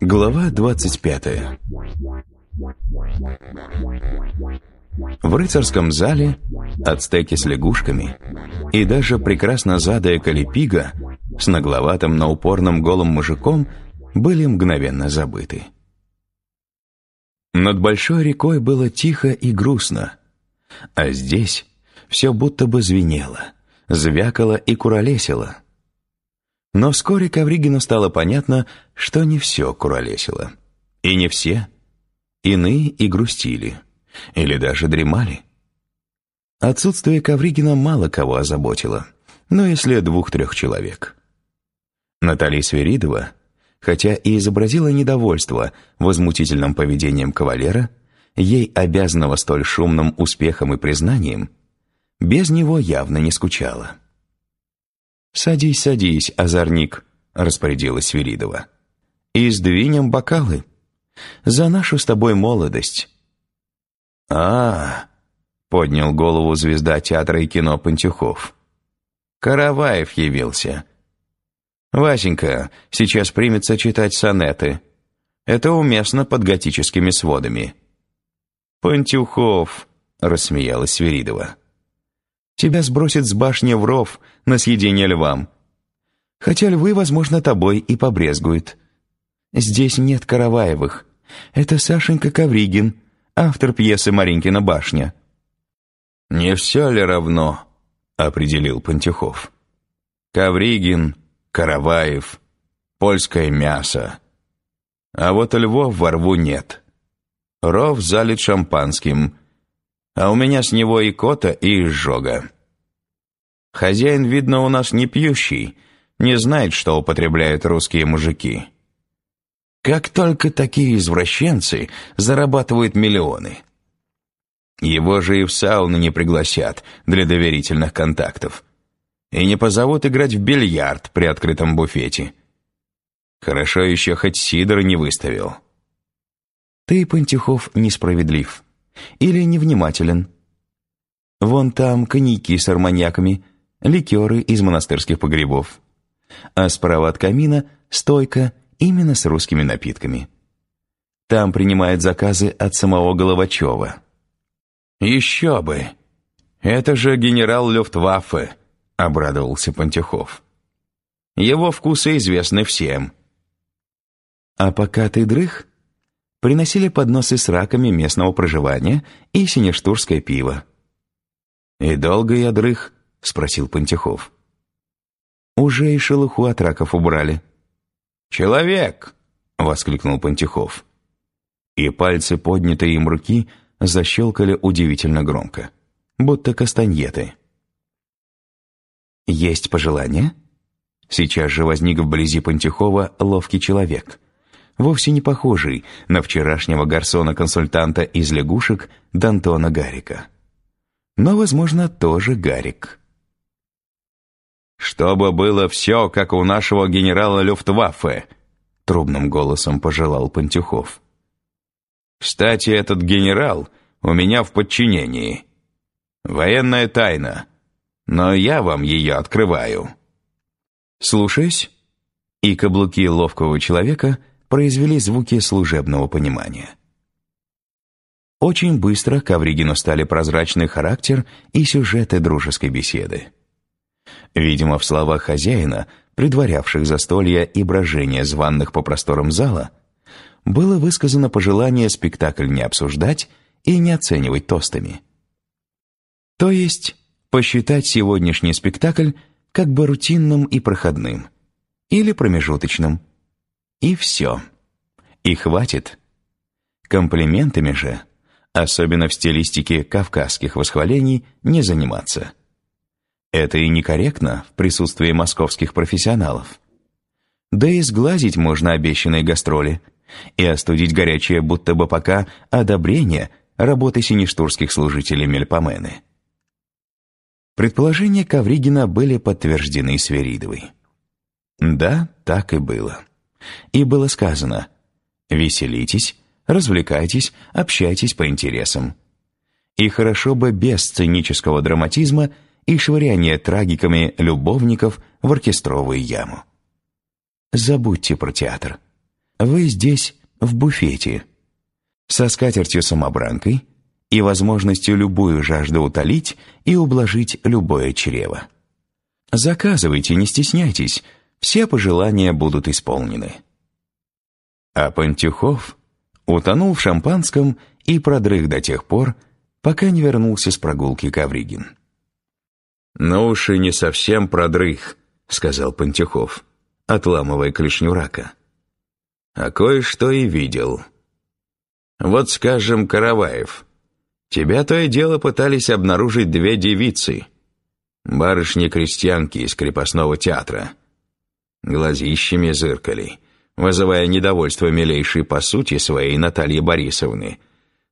Глава двадцать пятая В рыцарском зале ацтеки с лягушками и даже прекрасно задая калипига с нагловатым, но упорным голым мужиком были мгновенно забыты. Над большой рекой было тихо и грустно, а здесь все будто бы звенело, звякало и куролесило. Но вскоре Ковригину стало понятно, что не все куролесило. И не все. Иные и грустили. Или даже дремали. Отсутствие Ковригина мало кого озаботило, но если двух-трех человек. Наталья Сверидова, хотя и изобразила недовольство возмутительным поведением кавалера, ей обязанного столь шумным успехом и признанием, без него явно не скучала. «Садись, садись, озорник», — распорядилась Свиридова. «И сдвинем бокалы. За нашу с тобой молодость». «А, -а — поднял голову звезда театра и кино Пантюхов. «Караваев явился. Васенька сейчас примется читать сонеты. Это уместно под готическими сводами». «Пантюхов», — рассмеялась Свиридова. «Тебя сбросит с башни в ров на съедение львам. Хотя львы, возможно, тобой и побрезгуют. Здесь нет Караваевых. Это Сашенька Ковригин, автор пьесы «Маринкина башня». «Не все ли равно?» — определил Пантюхов. «Ковригин, Караваев, польское мясо. А вот львов во рву нет. Ров залит шампанским, а у меня с него и кота, и изжога. Хозяин, видно, у нас не пьющий, не знает, что употребляют русские мужики. Как только такие извращенцы зарабатывают миллионы. Его же и в сауну не пригласят для доверительных контактов. И не позовут играть в бильярд при открытом буфете. Хорошо еще хоть Сидор не выставил. Ты, Пантюхов, несправедлив. Или невнимателен. Вон там коньяки с арманьяками, ликеры из монастырских погребов. А справа от камина стойка именно с русскими напитками. Там принимают заказы от самого Головачева. «Еще бы! Это же генерал Люфтваффе!» — обрадовался Пантюхов. «Его вкусы известны всем». «А пока ты дрых, приносили подносы с раками местного проживания и синештурское пиво». «И долго я дрых?» — спросил Пантюхов. «Уже и шелуху от раков убрали». «Человек!» — воскликнул Пантюхов. И пальцы, поднятые им руки, — защелкали удивительно громко, будто кастаньеты. «Есть пожелание?» Сейчас же возник вблизи Пантюхова ловкий человек, вовсе не похожий на вчерашнего гарсона-консультанта из лягушек Д'Антона Гарика. Но, возможно, тоже Гарик. «Чтобы было все, как у нашего генерала Люфтваффе», трубным голосом пожелал Пантюхов. Кстати, этот генерал у меня в подчинении. Военная тайна, но я вам ее открываю». «Слушаюсь». И каблуки ловкого человека произвели звуки служебного понимания. Очень быстро Ковригину стали прозрачный характер и сюжеты дружеской беседы. Видимо, в словах хозяина, предварявших застолья и брожение званных по просторам зала, было высказано пожелание спектакль не обсуждать и не оценивать тостами. То есть посчитать сегодняшний спектакль как бы рутинным и проходным, или промежуточным. И все. И хватит. Комплиментами же, особенно в стилистике кавказских восхвалений, не заниматься. Это и некорректно в присутствии московских профессионалов. Да и сглазить можно обещанные гастроли – и остудить горячее будто бы пока одобрение работы сиништурских служителей Мельпомены. Предположения Ковригина были подтверждены Сверидовой. Да, так и было. И было сказано «Веселитесь, развлекайтесь, общайтесь по интересам». И хорошо бы без сценического драматизма и швыряния трагиками любовников в оркестровую яму. Забудьте про театр. Вы здесь, в буфете, со скатертью-самобранкой и возможностью любую жажду утолить и ублажить любое чрево. Заказывайте, не стесняйтесь, все пожелания будут исполнены. А Пантюхов утонул в шампанском и продрых до тех пор, пока не вернулся с прогулки Ковригин. «Ну уж и не совсем продрых», — сказал Пантюхов, отламывая клешню рака. «А кое-что и видел. Вот, скажем, Караваев. Тебя то и дело пытались обнаружить две девицы, барышни-крестьянки из крепостного театра. Глазищами зыркали, вызывая недовольство милейшей по сути своей Натальи Борисовны.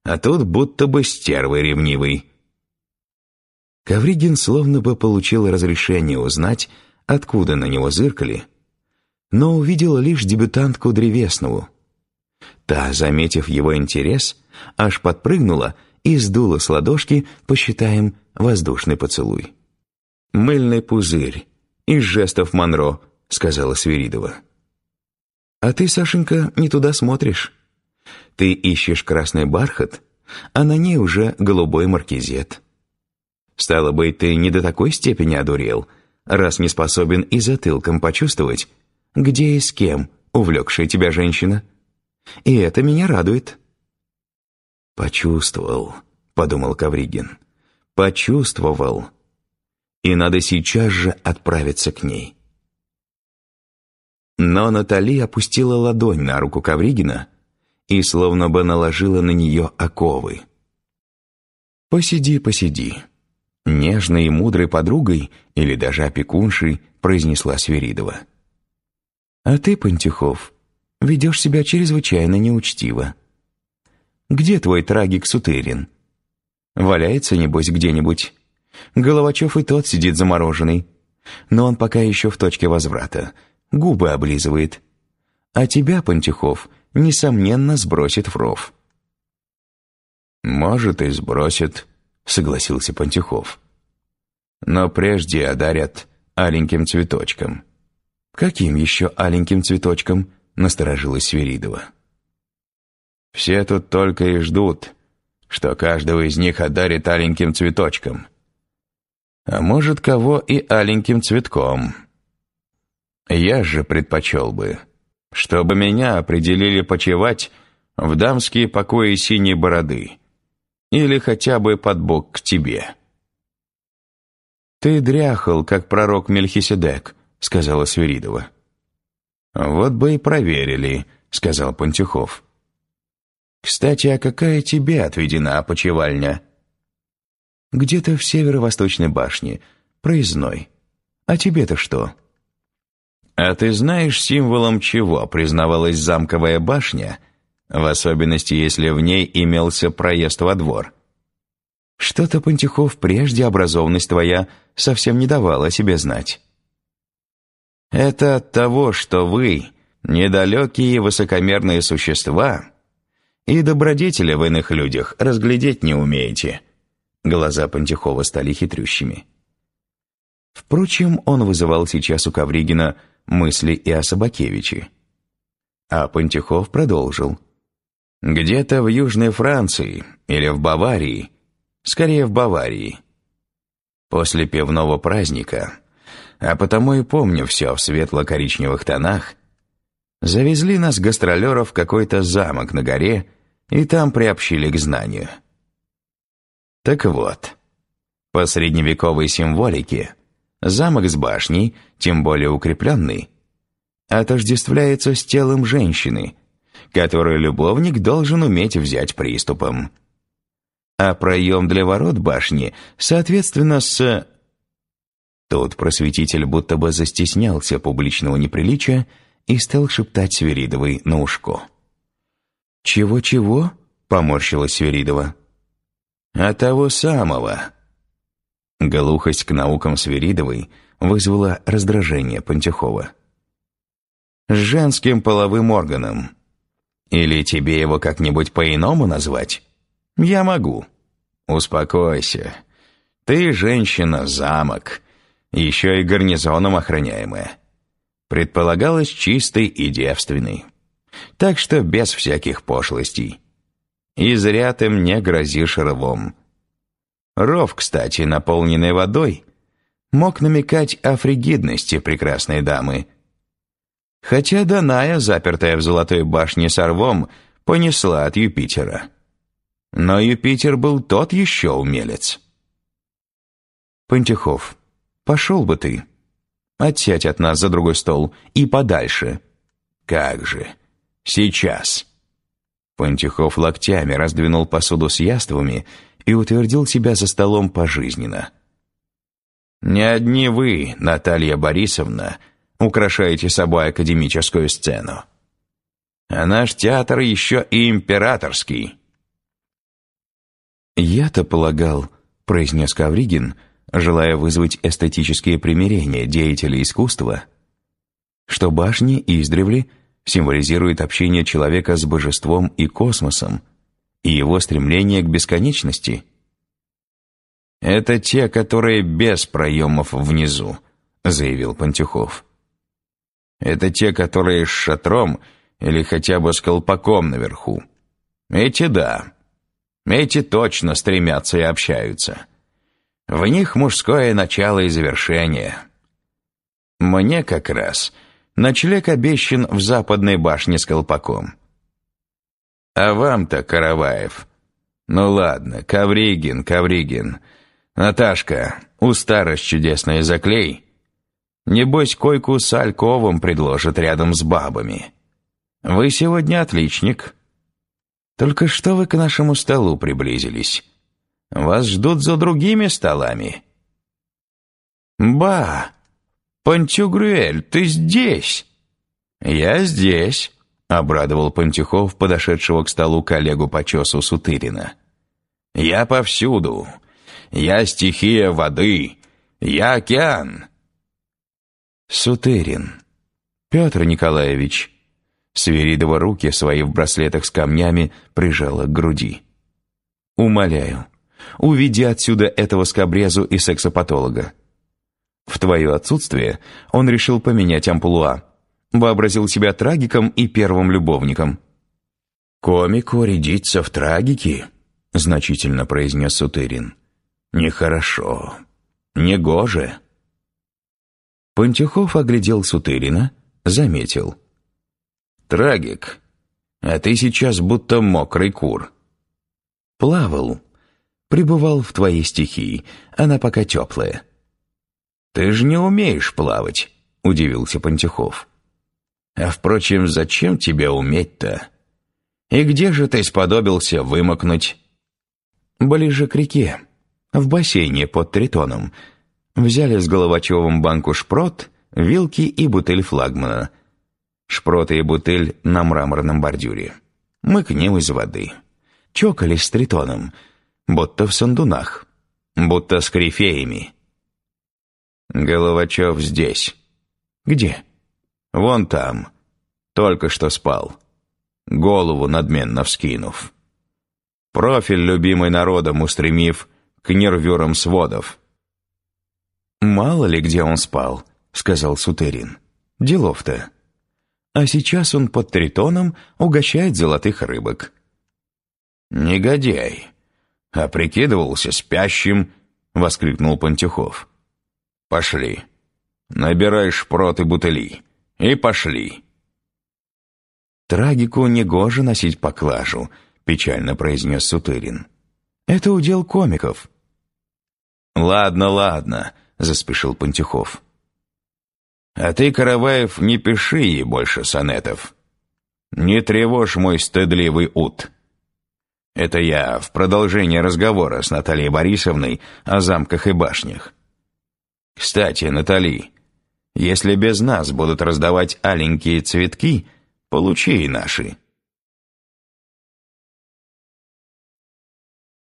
А тут будто бы стервы ревнивый». Ковригин словно бы получил разрешение узнать, откуда на него зыркали, но увидел лишь дебютантку Древеснову. Та, заметив его интерес, аж подпрыгнула и сдула с ладошки, посчитаем, воздушный поцелуй. «Мыльный пузырь, из жестов Монро», — сказала Свиридова. «А ты, Сашенька, не туда смотришь. Ты ищешь красный бархат, а на ней уже голубой маркизет». Стало быть, ты не до такой степени одурел, раз не способен и затылком почувствовать, где и с кем увлекшая тебя женщина. И это меня радует». «Почувствовал», — подумал Кавригин. «Почувствовал. И надо сейчас же отправиться к ней». Но Натали опустила ладонь на руку Кавригина и словно бы наложила на нее оковы. «Посиди, посиди», нежной и мудрой подругой или даже опекуншей, произнесла Сверидова. «А ты, Пантюхов, ведешь себя чрезвычайно неучтиво. Где твой трагик Сутырин? Валяется, небось, где-нибудь. Головачев и тот сидит замороженный. Но он пока еще в точке возврата. Губы облизывает. А тебя, Пантюхов, несомненно, сбросит в ров». «Может, и сбросит», — согласился Пантюхов. «Но прежде одарят аленьким цветочком». «Каким еще аленьким цветочком?» — насторожилась Сверидова. «Все тут только и ждут, что каждого из них одарит аленьким цветочком. А может, кого и аленьким цветком. Я же предпочел бы, чтобы меня определили почевать в дамские покои синей бороды» или хотя бы под бок к тебе». «Ты дряхал, как пророк Мельхиседек», — сказала Свиридова. «Вот бы и проверили», — сказал Пантюхов. «Кстати, а какая тебе отведена опочивальня?» «Где-то в северо-восточной башне, проездной. А тебе-то что?» «А ты знаешь, символом чего признавалась замковая башня?» в особенности, если в ней имелся проезд во двор. Что-то, Пантюхов, прежде образованность твоя совсем не давала себе знать. Это от того, что вы, недалекие высокомерные существа, и добродетели в иных людях разглядеть не умеете. Глаза Пантюхова стали хитрющими. Впрочем, он вызывал сейчас у Ковригина мысли и о Собакевиче. А Пантюхов продолжил. Где-то в Южной Франции или в Баварии, скорее в Баварии. После пивного праздника, а потому и помню все в светло-коричневых тонах, завезли нас гастролеров в какой-то замок на горе и там приобщили к знанию. Так вот, по средневековой символике замок с башней, тем более укрепленный, отождествляется с телом женщины – который любовник должен уметь взять приступом. А проем для ворот башни, соответственно, с... Тут просветитель будто бы застеснялся публичного неприличия и стал шептать Сверидовой на ушко. «Чего-чего?» — поморщилась Сверидова. «А того самого». Глухость к наукам Сверидовой вызвала раздражение Пантюхова. «С женским половым органом», или тебе его как-нибудь по-иному назвать? Я могу. «Успокойся. Ты женщина-замок, еще и гарнизоном охраняемая. Предполагалось чистый и девственный. Так что без всяких пошлостей. И зря ты мне грозишь рвом. Ров, кстати, наполненный водой, мог намекать о фригидности прекрасной дамы. Хотя Даная, запертая в золотой башне с рвом, понесла от Юпитера. Но Юпитер был тот еще умелец. Пантюхов, пошел бы ты. Отсядь от нас за другой стол и подальше. Как же, сейчас. Пантюхов локтями раздвинул посуду с яствами и утвердил себя за столом пожизненно. «Не одни вы, Наталья Борисовна, украшаете собой академическую сцену. А наш театр еще и императорский». «Я-то полагал», — произнес Кавригин, желая вызвать эстетические примирения деятелей искусства, что башни издревле — символизирует общение человека с божеством и космосом и его стремление к бесконечности. «Это те, которые без проемов внизу», — заявил Пантюхов. «Это те, которые с шатром или хотя бы с колпаком наверху. Эти да. Эти точно стремятся и общаются. В них мужское начало и завершение. Мне как раз — Ночлег обещан в западной башне с колпаком. А вам-то, Караваев. Ну ладно, Ковригин, Ковригин. Наташка, у старость чудесная заклей. Небось, койку с Альковым предложат рядом с бабами. Вы сегодня отличник. Только что вы к нашему столу приблизились? Вас ждут за другими столами. Ба! «Пантюгрюэль, ты здесь?» «Я здесь», — обрадовал Пантюхов, подошедшего к столу коллегу по чесу Сутырина. «Я повсюду. Я стихия воды. Я океан». «Сутырин. Петр Николаевич». Свиридова руки свои в браслетах с камнями прижала к груди. «Умоляю, уведи отсюда этого скобрезу и сексопатолога. В твое отсутствие он решил поменять амплуа. Вообразил себя трагиком и первым любовником. «Комику рядиться в трагике», — значительно произнес Сутырин. «Нехорошо. Негоже». Пантюхов оглядел Сутырина, заметил. «Трагик, а ты сейчас будто мокрый кур». «Плавал. Пребывал в твоей стихии, она пока теплая». «Ты же не умеешь плавать», — удивился Пантюхов. «А впрочем, зачем тебе уметь-то? И где же ты сподобился вымокнуть?» «Ближе к реке, в бассейне под Тритоном. Взяли с Головачевым банку шпрот, вилки и бутыль флагмана. Шпроты и бутыль на мраморном бордюре. Мы к ним из воды. Чокались с Тритоном, будто в сандунах, будто с корифеями». Головачев здесь. Где? Вон там. Только что спал. Голову надменно вскинув. Профиль, любимый народом, устремив к нервюрам сводов. «Мало ли, где он спал», — сказал Сутерин. «Делов-то. А сейчас он под тритоном угощает золотых рыбок». «Негодяй! А прикидывался спящим!» — воскликнул Пантюхов. Пошли. Набирай шпрот и бутыли. И пошли. «Трагику негоже носить поклажу», — печально произнес Сутырин. «Это удел комиков». «Ладно, ладно», — заспешил Пантюхов. «А ты, Караваев, не пиши ей больше сонетов. Не тревожь мой стыдливый ут». Это я в продолжение разговора с Натальей Борисовной о замках и башнях. Кстати, Натали, если без нас будут раздавать аленькие цветки, получи и наши.